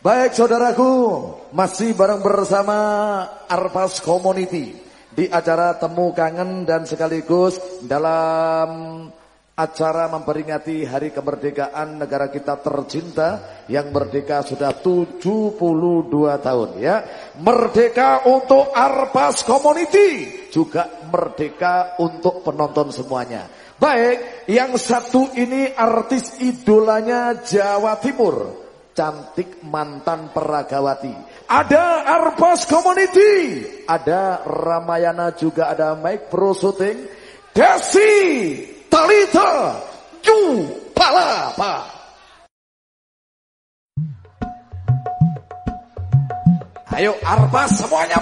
Baik saudaraku, masih bareng bersama Arpas Community di acara Temu Kangen dan sekaligus dalam acara memperingati Hari Kemerdekaan negara kita tercinta yang merdeka sudah 72 tahun ya. Merdeka untuk Arpas Community, juga merdeka untuk penonton semuanya. Baik, yang satu ini artis idolanya Jawa Timur cantik mantan peragawati. Ada Arpas Community, ada Ramayana juga ada Mike Pro Shooting, Desi Talita Ju Palapa. Ayo Arpas semuanya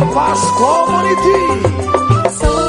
bergolak. Arpas Community